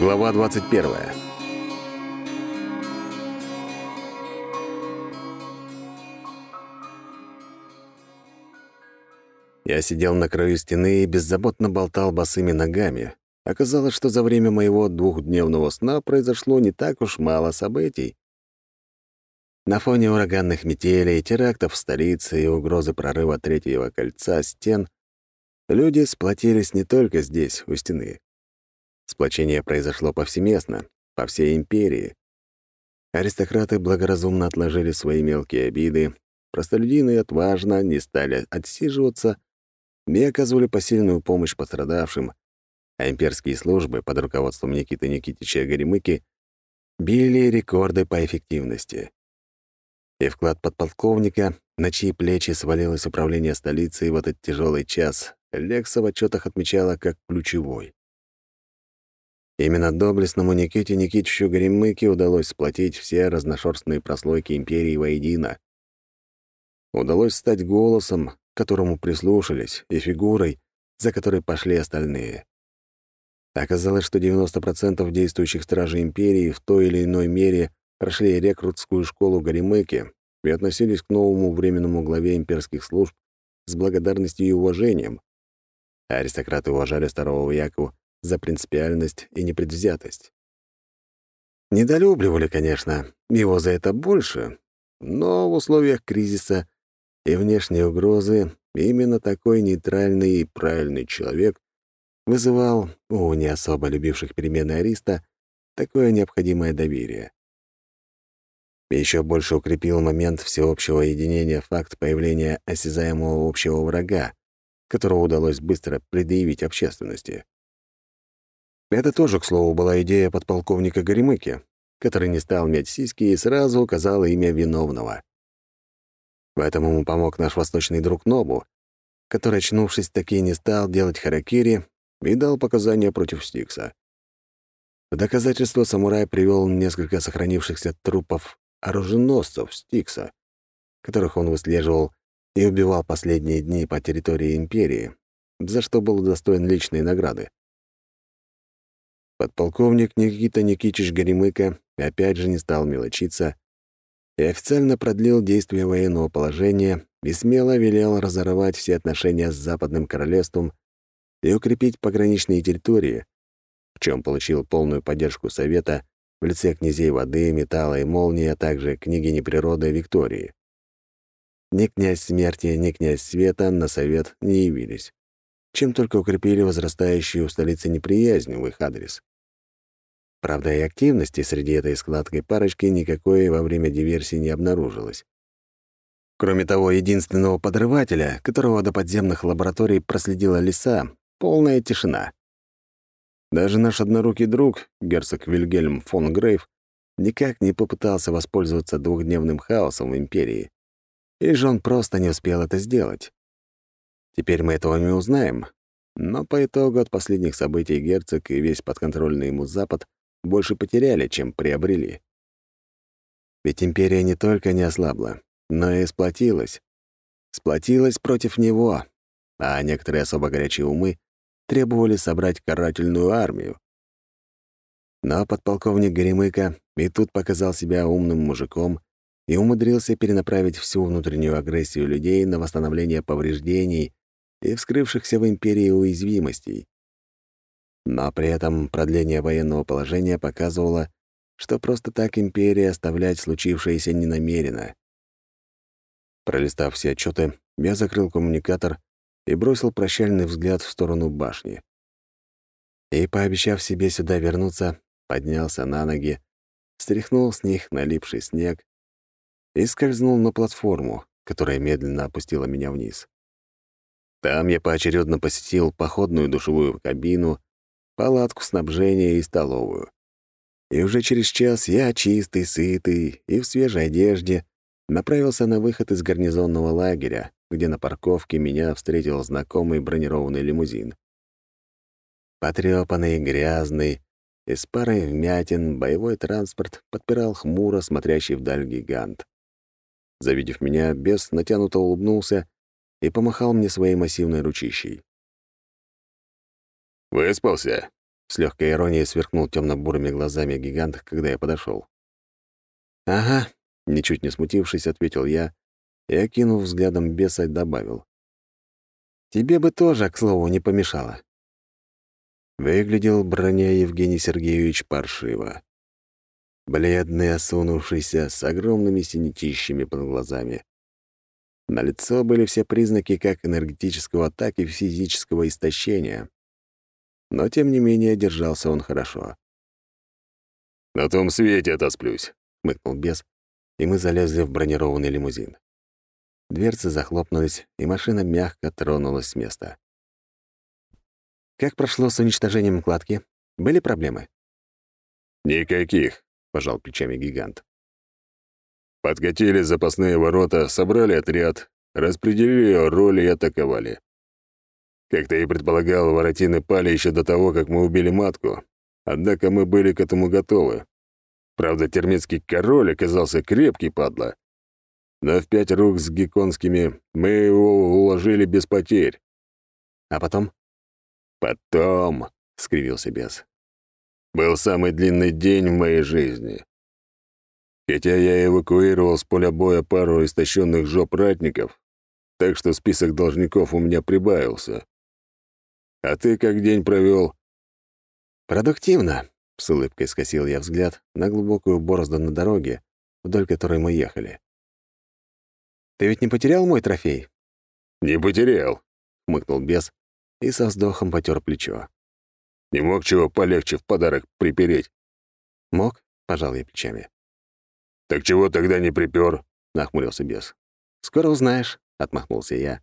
Глава 21. Я сидел на краю стены и беззаботно болтал босыми ногами. Оказалось, что за время моего двухдневного сна произошло не так уж мало событий. На фоне ураганных метелей, терактов в столице и угрозы прорыва третьего кольца стен люди сплотились не только здесь, у стены. Сплочение произошло повсеместно, по всей империи. Аристократы благоразумно отложили свои мелкие обиды, простолюдины отважно не стали отсиживаться и оказывали посильную помощь пострадавшим, а имперские службы под руководством Никиты Никитича Горемыки били рекорды по эффективности. И вклад подполковника, на чьи плечи свалилось управление столицей в этот тяжелый час, Лекса в отчетах отмечала как ключевой. Именно доблестному Никите Никитичу Горемыке удалось сплотить все разношерстные прослойки империи воедино. Удалось стать голосом, к которому прислушались, и фигурой, за которой пошли остальные. Оказалось, что 90% действующих стражей империи в той или иной мере прошли рекрутскую школу Горемыки и относились к новому временному главе имперских служб с благодарностью и уважением. Аристократы уважали старого вояку за принципиальность и непредвзятость. Недолюбливали, конечно, его за это больше, но в условиях кризиса и внешней угрозы именно такой нейтральный и правильный человек вызывал у не особо любивших перемены Ариста такое необходимое доверие. Еще больше укрепил момент всеобщего единения факт появления осязаемого общего врага, которого удалось быстро предъявить общественности. Это тоже, к слову, была идея подполковника Горемыки, который не стал мять сиськи и сразу указал имя виновного. В этом ему помог наш восточный друг Нобу, который, очнувшись, таки не стал делать харакири и дал показания против Стикса. В доказательство самурай привел несколько сохранившихся трупов оруженосцев Стикса, которых он выслеживал и убивал последние дни по территории Империи, за что был достоин личной награды. Подполковник Никита Никитич Горемыка опять же не стал мелочиться и официально продлил действие военного положения и смело велел разорвать все отношения с Западным Королевством и укрепить пограничные территории, в чем получил полную поддержку Совета в лице князей воды, металла и молнии, а также княгини природы Виктории. Ни князь смерти, ни князь света на совет не явились, чем только укрепили возрастающую в столице неприязнь в их адрес. Правда, и активности среди этой складкой парочки никакой во время диверсии не обнаружилось. Кроме того, единственного подрывателя, которого до подземных лабораторий проследила лиса, полная тишина. Даже наш однорукий друг, герцог Вильгельм фон Грейв, никак не попытался воспользоваться двухдневным хаосом в Империи. Или же он просто не успел это сделать. Теперь мы этого не узнаем, но по итогу от последних событий герцог и весь подконтрольный ему Запад больше потеряли, чем приобрели. Ведь империя не только не ослабла, но и сплотилась. Сплотилась против него, а некоторые особо горячие умы требовали собрать карательную армию. Но подполковник Горемыка и тут показал себя умным мужиком и умудрился перенаправить всю внутреннюю агрессию людей на восстановление повреждений и вскрывшихся в империи уязвимостей. Но при этом продление военного положения показывало, что просто так империя оставлять случившееся не намерена. Пролистав все отчеты, я закрыл коммуникатор и бросил прощальный взгляд в сторону башни. И, пообещав себе сюда вернуться, поднялся на ноги, стряхнул с них налипший снег и скользнул на платформу, которая медленно опустила меня вниз. Там я поочередно посетил походную душевую кабину, палатку снабжения и столовую. И уже через час я, чистый, сытый и в свежей одежде, направился на выход из гарнизонного лагеря, где на парковке меня встретил знакомый бронированный лимузин. Потрёпанный, грязный, и с парой вмятин боевой транспорт подпирал хмуро смотрящий вдаль гигант. Завидев меня, бес натянуто улыбнулся и помахал мне своей массивной ручищей. «Выспался?» С легкой иронией сверкнул темно-бурыми глазами гигант, когда я подошел. «Ага», — ничуть не смутившись, ответил я и, окинув взглядом беса, добавил. «Тебе бы тоже, к слову, не помешало». Выглядел броня Евгений Сергеевич паршиво. Бледный, осунувшийся, с огромными синятищами под глазами. На лицо были все признаки как энергетического, так и физического истощения. Но, тем не менее, держался он хорошо. «На том свете отосплюсь», — хмыкнул бес, и мы залезли в бронированный лимузин. Дверцы захлопнулись, и машина мягко тронулась с места. «Как прошло с уничтожением кладки? Были проблемы?» «Никаких», — пожал плечами гигант. Подкатили запасные ворота, собрали отряд, распределили роли и атаковали. Как ты и предполагал, воротины пали еще до того, как мы убили матку, однако мы были к этому готовы. Правда, термитский король оказался крепкий, падла. Но в пять рук с гекконскими мы его уложили без потерь. А потом? Потом, — скривился бес. Был самый длинный день в моей жизни. Хотя я эвакуировал с поля боя пару истощенных жоп ратников, так что список должников у меня прибавился. А ты как день провел? «Продуктивно», — с улыбкой скосил я взгляд на глубокую борозду на дороге, вдоль которой мы ехали. «Ты ведь не потерял мой трофей?» «Не потерял», — хмыкнул бес и со вздохом потер плечо. «Не мог чего полегче в подарок припереть?» «Мог», — пожал я плечами. «Так чего тогда не припер? нахмурился бес. «Скоро узнаешь», — отмахнулся я.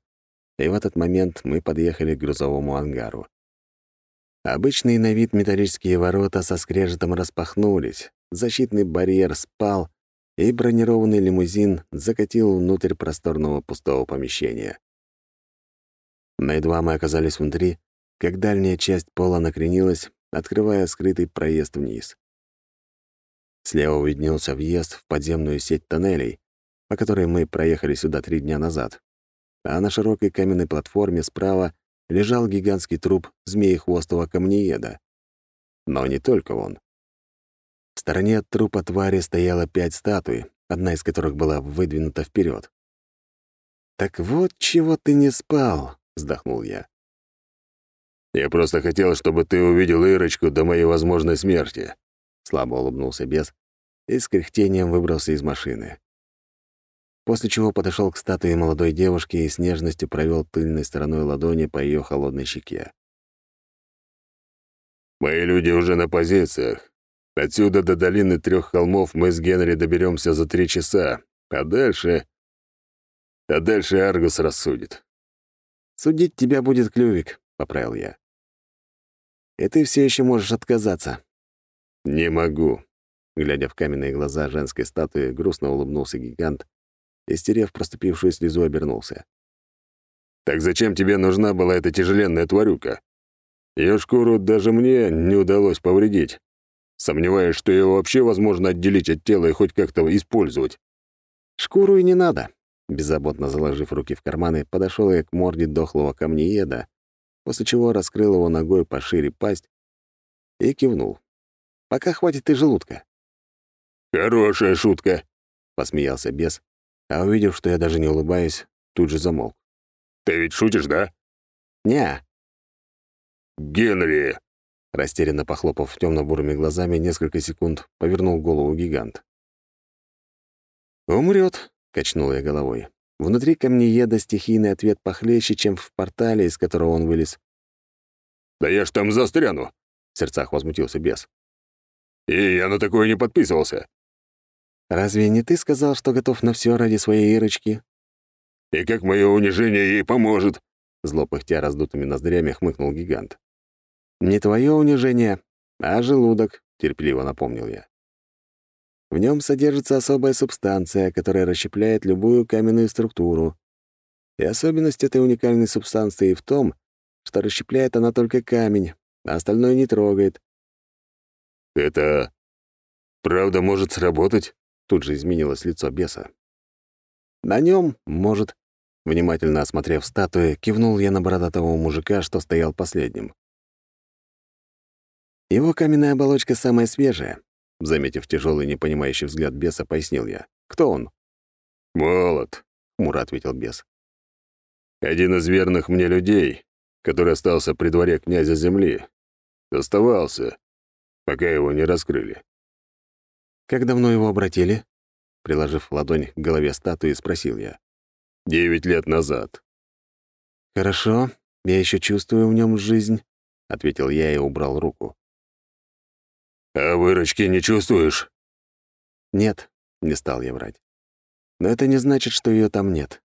И в этот момент мы подъехали к грузовому ангару. Обычные на вид металлические ворота со скрежетом распахнулись, защитный барьер спал, и бронированный лимузин закатил внутрь просторного пустого помещения. Но едва мы оказались внутри, как дальняя часть пола накренилась, открывая скрытый проезд вниз. Слева виднелся въезд в подземную сеть тоннелей, по которой мы проехали сюда три дня назад. А на широкой каменной платформе справа лежал гигантский труп змеехвостого камнееда. Но не только он. В стороне от трупа твари стояло пять статуй, одна из которых была выдвинута вперед. «Так вот чего ты не спал», — вздохнул я. «Я просто хотел, чтобы ты увидел Ирочку до моей возможной смерти», Слабо улыбнулся бес и с кряхтением выбрался из машины. После чего подошел к статуе молодой девушки и с нежностью провел тыльной стороной ладони по ее холодной щеке. «Мои люди уже на позициях. Отсюда до долины трех холмов мы с Генри доберемся за три часа, а дальше... А дальше Аргус рассудит». «Судить тебя будет Клювик», — поправил я. «И ты все еще можешь отказаться. «Не могу», — глядя в каменные глаза женской статуи, грустно улыбнулся гигант и, стерев проступившую слезу, обернулся. «Так зачем тебе нужна была эта тяжеленная тварюка? Ее шкуру даже мне не удалось повредить. Сомневаюсь, что ее вообще возможно отделить от тела и хоть как-то использовать». «Шкуру и не надо», — беззаботно заложив руки в карманы, подошел я к морде дохлого камнееда, после чего раскрыл его ногой пошире пасть и кивнул. Пока хватит и желудка». «Хорошая шутка», — посмеялся бес, а увидев, что я даже не улыбаюсь, тут же замолк. «Ты ведь шутишь, да?» «Не». «Генри!» Растерянно похлопав темно-бурыми глазами несколько секунд, повернул голову гигант. «Умрет», — качнул я головой. Внутри камнееда стихийный ответ похлеще, чем в портале, из которого он вылез. «Да я ж там застряну!» — в сердцах возмутился бес. И я на такое не подписывался. Разве не ты сказал, что готов на все ради своей Ирочки? И как мое унижение ей поможет? Зло пыхтя раздутыми ноздрями хмыкнул гигант. Не твое унижение, а желудок, терпеливо напомнил я. В нем содержится особая субстанция, которая расщепляет любую каменную структуру. И особенность этой уникальной субстанции в том, что расщепляет она только камень, а остальное не трогает. «Это правда может сработать?» Тут же изменилось лицо беса. «На нем может». Внимательно осмотрев статуи, кивнул я на бородатого мужика, что стоял последним. Его каменная оболочка самая свежая. Заметив тяжелый непонимающий взгляд беса, пояснил я. «Кто он?» «Молот», — хмуро ответил бес. «Один из верных мне людей, который остался при дворе князя земли. Оставался, пока его не раскрыли». «Как давно его обратили?» Приложив ладонь к голове статуи, спросил я. «Девять лет назад». «Хорошо, я еще чувствую в нем жизнь», — ответил я и убрал руку. «А выручки не чувствуешь?» «Нет», — не стал я врать. «Но это не значит, что ее там нет.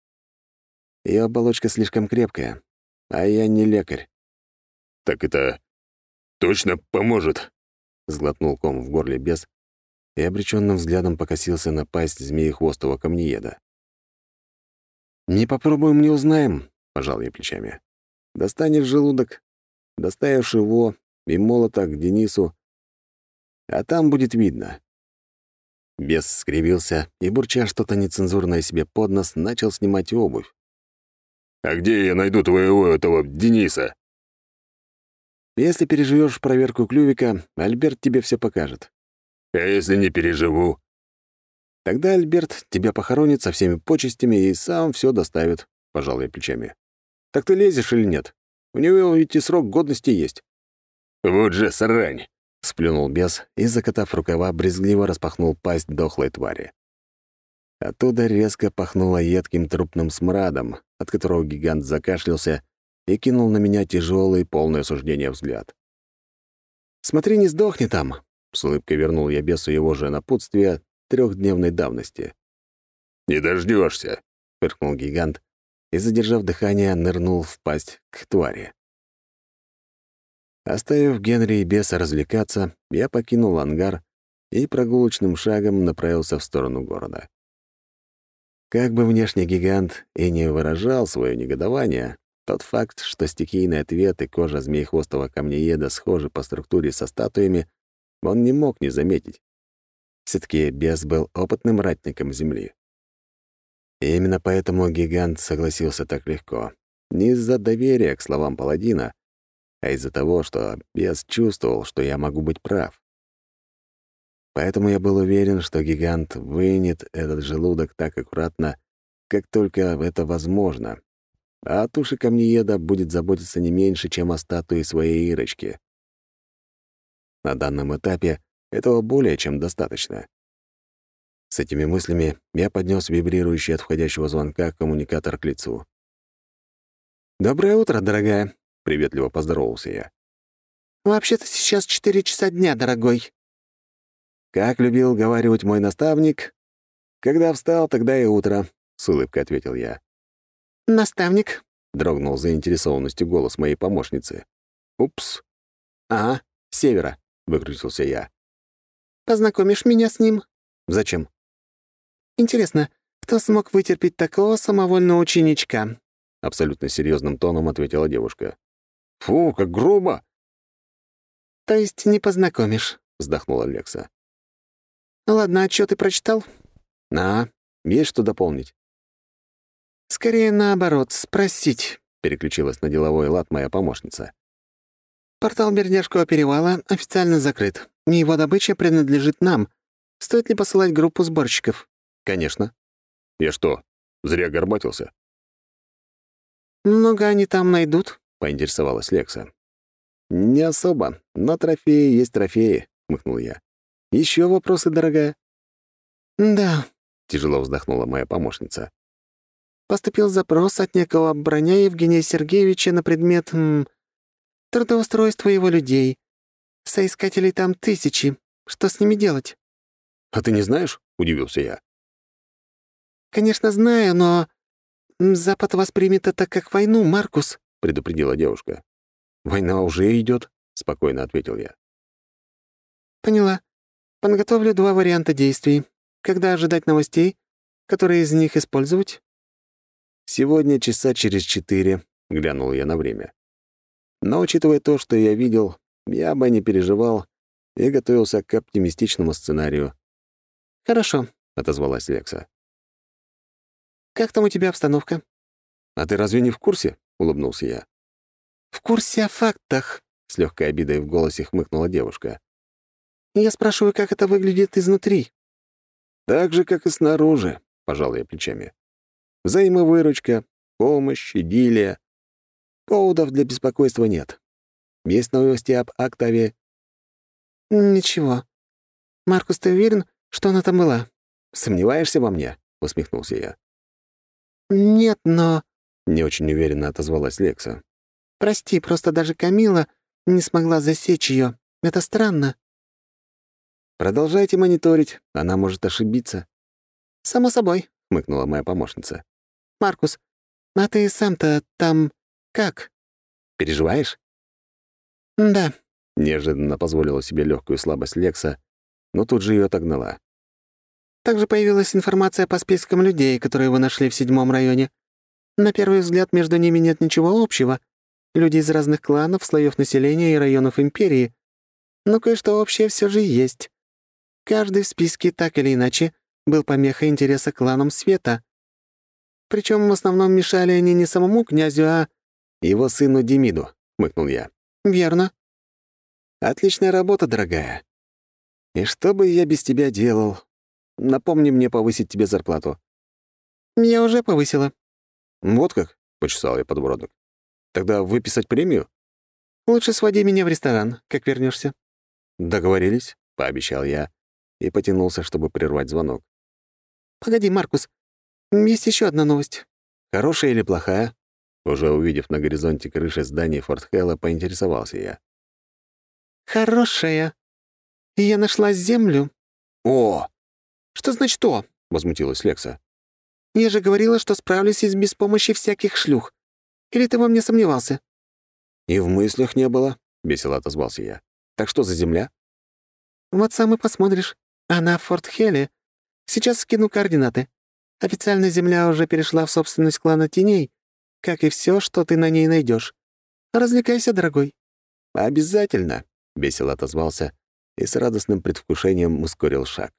Ее оболочка слишком крепкая, а я не лекарь». «Так это точно поможет?» — сглотнул ком в горле бес и обреченным взглядом покосился на пасть змеи-хвостого камнееда. «Не попробуем, не узнаем», — пожал я плечами. «Достанешь желудок, доставишь его и молота к Денису, а там будет видно». Бес скривился и, бурча что-то нецензурное себе под нос, начал снимать обувь. «А где я найду твоего этого Дениса?» «Если переживешь проверку клювика, Альберт тебе все покажет». «А если не переживу?» «Тогда Альберт тебя похоронит со всеми почестями и сам все доставит», — пожал я плечами. «Так ты лезешь или нет? У него ведь и срок годности есть». «Вот же срань!» — сплюнул бес и, закатав рукава, брезгливо распахнул пасть дохлой твари. Оттуда резко пахнуло едким трупным смрадом, от которого гигант закашлялся и кинул на меня тяжелый, полный осуждения взгляд. «Смотри, не сдохни там!» — с улыбкой вернул я бесу его же напутствие трехдневной давности. «Не дождешься, фыркнул гигант и, задержав дыхание, нырнул в пасть к твари. Оставив Генри и беса развлекаться, я покинул ангар и прогулочным шагом направился в сторону города. Как бы внешний гигант и не выражал свое негодование, тот факт, что стихийный ответ и кожа змеехвостого камнееда схожи по структуре со статуями, он не мог не заметить. все таки бес был опытным ратником Земли. И именно поэтому гигант согласился так легко. Не из-за доверия к словам паладина, а из-за того, что бес чувствовал, что я могу быть прав. Поэтому я был уверен, что гигант вынет этот желудок так аккуратно, как только это возможно, а о туше камнееда будет заботиться не меньше, чем о статуе своей Ирочки. На данном этапе этого более чем достаточно. С этими мыслями я поднес вибрирующий от входящего звонка коммуникатор к лицу. «Доброе утро, дорогая», — приветливо поздоровался я. «Вообще-то сейчас четыре часа дня, дорогой». «Как любил говаривать мой наставник, когда встал, тогда и утро», — с улыбкой ответил я. «Наставник?» — дрогнул заинтересованностью голос моей помощницы. «Упс. Ага, севера», — выкрутился я. «Познакомишь меня с ним?» «Зачем?» «Интересно, кто смог вытерпеть такого самовольного ученичка?» Абсолютно серьезным тоном ответила девушка. «Фу, как грубо!» «То есть не познакомишь?» — вздохнула Лекса. «Ладно, а что ты прочитал?» «На, есть что дополнить?» «Скорее наоборот, спросить», — переключилась на деловой лад моя помощница. «Портал Бердяжского перевала официально закрыт, и его добыча принадлежит нам. Стоит ли посылать группу сборщиков?» «Конечно». «Я что, зря горбатился?» «Много они там найдут?» — поинтересовалась Лекса. «Не особо, но трофеи есть трофеи», — хмыкнул я. Еще вопросы, дорогая?» «Да», — тяжело вздохнула моя помощница. «Поступил запрос от некого броня Евгения Сергеевича на предмет м, трудоустройства его людей. Соискателей там тысячи. Что с ними делать?» «А ты не знаешь?» — удивился я. «Конечно, знаю, но «Запад воспримет это как войну, Маркус», — предупредила девушка. «Война уже идет, спокойно ответил я. «Поняла. Подготовлю два варианта действий. Когда ожидать новостей? Которые из них использовать?» «Сегодня часа через четыре», — глянул я на время. «Но, учитывая то, что я видел, я бы не переживал и готовился к оптимистичному сценарию». «Хорошо», — отозвалась Лекса. Как там у тебя обстановка?» «А ты разве не в курсе?» — улыбнулся я. «В курсе о фактах», — с легкой обидой в голосе хмыкнула девушка. «Я спрашиваю, как это выглядит изнутри?» «Так же, как и снаружи», — пожал я плечами. «Взаимовыручка, помощь, идиллия. Поводов для беспокойства нет. Есть новости об Октаве?» «Ничего. Маркус, ты уверен, что она там была?» «Сомневаешься во мне?» — усмехнулся я. «Нет, но...» — не очень уверенно отозвалась Лекса. «Прости, просто даже Камила не смогла засечь ее. Это странно». «Продолжайте мониторить, она может ошибиться». «Само собой», — хмыкнула моя помощница. «Маркус, а ты сам-то там как?» «Переживаешь?» «Да», — неожиданно позволила себе легкую слабость Лекса, но тут же ее отогнала. Также появилась информация по спискам людей, которые вы нашли в седьмом районе. На первый взгляд между ними нет ничего общего. Люди из разных кланов, слоев населения и районов империи. Но кое-что общее все же есть. Каждый в списке так или иначе был помехой интереса кланам света. Причем в основном мешали они не самому князю, а... «Его сыну Демиду», — хмыкнул я. «Верно». «Отличная работа, дорогая. И что бы я без тебя делал? Напомни мне повысить тебе зарплату». «Я уже повысила». «Вот как?» — почесал я подбородок. «Тогда выписать премию?» «Лучше своди меня в ресторан, как вернешься. «Договорились», — пообещал я и потянулся, чтобы прервать звонок. «Погоди, Маркус, есть еще одна новость». «Хорошая или плохая?» Уже увидев на горизонте крыши здания Форт Хэлла, поинтересовался я. «Хорошая. Я нашла землю». «О!» «Что значит «то»?» — возмутилась Лекса. «Я же говорила, что справлюсь без помощи всяких шлюх. Или ты во мне сомневался?» «И в мыслях не было», — весело отозвался я. «Так что за земля?» «Вот сам и посмотришь. Она в Форт Хелле. Сейчас скину координаты. Официально земля уже перешла в собственность клана Теней, как и все, что ты на ней найдешь. Развлекайся, дорогой». «Обязательно», — весело отозвался и с радостным предвкушением ускорил шаг.